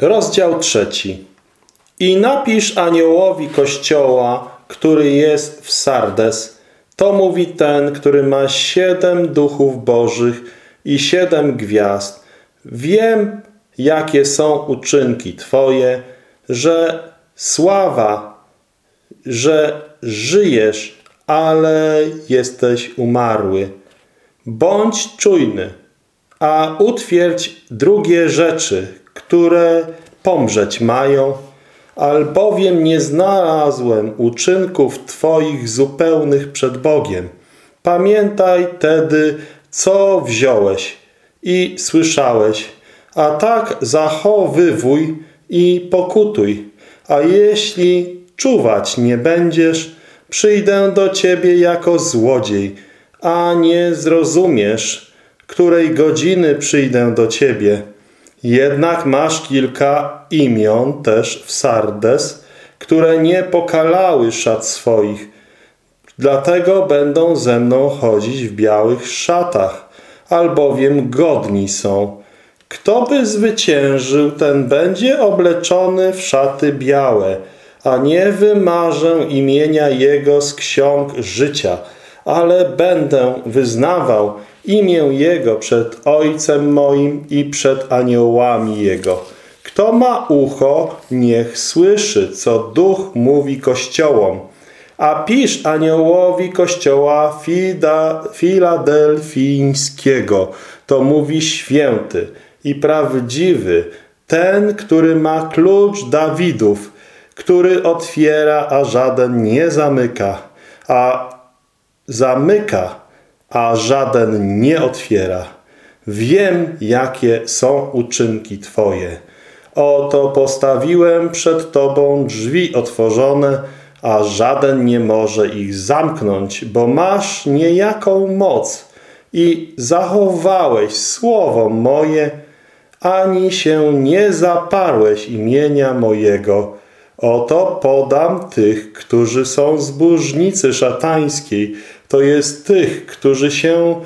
Rozdział trzeci. I napisz aniołowi kościoła, który jest w Sardes. To mówi ten, który ma siedem duchów bożych i siedem gwiazd. Wiem, jakie są uczynki Twoje, że sława, że żyjesz, ale jesteś umarły. Bądź czujny, a utwierdź drugie rzeczy, które pomrzeć mają, albowiem nie znalazłem uczynków Twoich zupełnych przed Bogiem. Pamiętaj tedy, co wziąłeś i słyszałeś, a tak zachowywuj i pokutuj. A jeśli czuwać nie będziesz, przyjdę do Ciebie jako złodziej, a nie zrozumiesz, której godziny przyjdę do Ciebie. Jednak masz kilka imion też w Sardes, które nie pokalały szat swoich. Dlatego będą ze mną chodzić w białych szatach, albowiem godni są. Kto by zwyciężył, ten będzie obleczony w szaty białe, a nie wymarzę imienia Jego z ksiąg życia, ale będę wyznawał imię Jego przed Ojcem moim i przed aniołami Jego. Kto ma ucho, niech słyszy, co Duch mówi kościołom. A pisz aniołowi kościoła Fida, filadelfińskiego. To mówi święty i prawdziwy, ten, który ma klucz Dawidów, który otwiera, a żaden nie zamyka, a zamyka, a żaden nie otwiera. Wiem, jakie są uczynki Twoje. Oto postawiłem przed Tobą drzwi otworzone, a żaden nie może ich zamknąć, bo masz niejaką moc i zachowałeś słowo moje, ani się nie zaparłeś imienia mojego. Oto podam tych, którzy są zbóżnicy szatańskiej, to jest tych, którzy się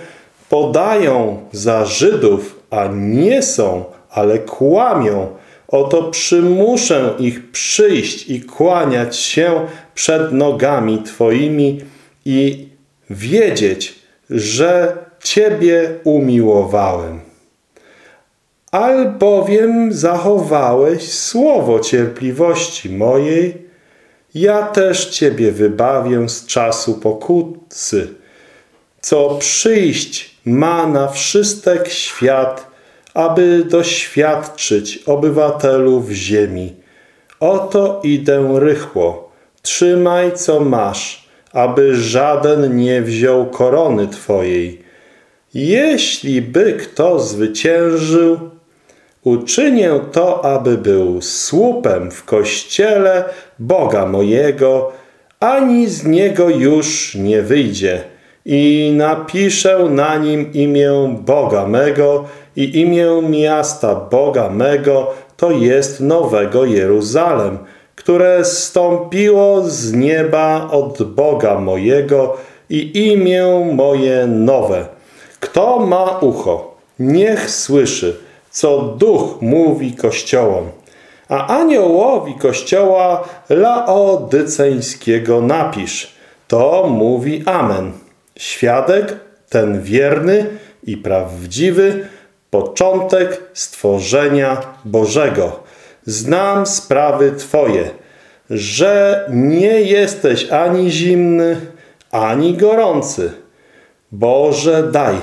podają za Żydów, a nie są, ale kłamią. Oto przymuszę ich przyjść i kłaniać się przed nogami Twoimi i wiedzieć, że Ciebie umiłowałem. Albowiem zachowałeś słowo cierpliwości mojej, ja też Ciebie wybawię z czasu pokuty, co przyjść ma na wszystek świat, aby doświadczyć obywatelów ziemi. Oto idę rychło, trzymaj co masz, aby żaden nie wziął korony Twojej. Jeśli by kto zwyciężył, uczynię to, aby był słupem w kościele Boga mojego, ani z niego już nie wyjdzie. I napiszę na nim imię Boga mego i imię miasta Boga mego, to jest Nowego Jeruzalem, które stąpiło z nieba od Boga mojego i imię moje nowe. Kto ma ucho, niech słyszy, co Duch mówi Kościołom. A aniołowi Kościoła Laodyceńskiego napisz. To mówi Amen. Świadek ten wierny i prawdziwy, początek stworzenia Bożego. Znam sprawy Twoje, że nie jesteś ani zimny, ani gorący. Boże daj,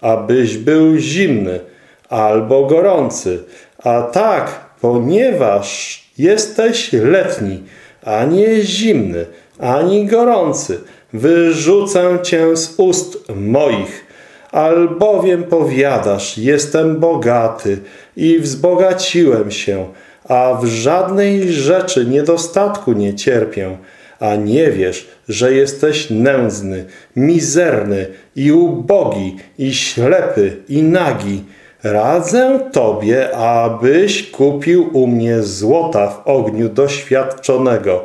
abyś był zimny albo gorący, a tak, ponieważ jesteś letni, a nie zimny, ani gorący, wyrzucę cię z ust moich, albowiem powiadasz, jestem bogaty i wzbogaciłem się, a w żadnej rzeczy niedostatku nie cierpię, a nie wiesz, że jesteś nędzny, mizerny i ubogi, i ślepy, i nagi. Radzę Tobie, abyś kupił u mnie złota w ogniu doświadczonego,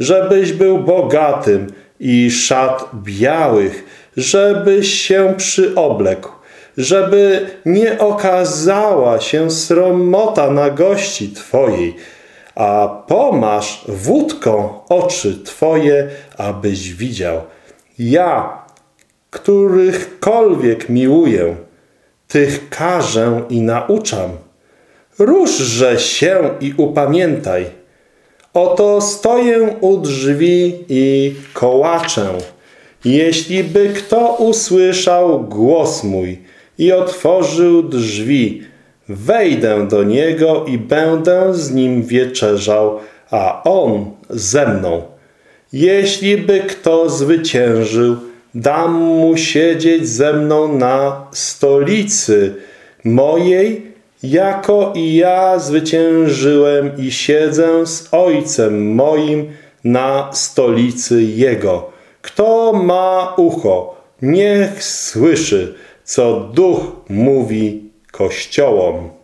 żebyś był bogatym i szat białych, żebyś się przyoblekł, żeby nie okazała się sromota na gości Twojej, a pomasz wódką oczy Twoje, abyś widział. Ja, którychkolwiek miłuję, tych karzę i nauczam. Ruszże się i upamiętaj. Oto stoję u drzwi i kołaczę. Jeśli by kto usłyszał głos mój i otworzył drzwi, wejdę do niego i będę z nim wieczerzał, a on ze mną. Jeśli by kto zwyciężył, dam mu siedzieć ze mną na stolicy mojej, jako i ja zwyciężyłem i siedzę z Ojcem moim na stolicy Jego. Kto ma ucho, niech słyszy, co Duch mówi Kościołom.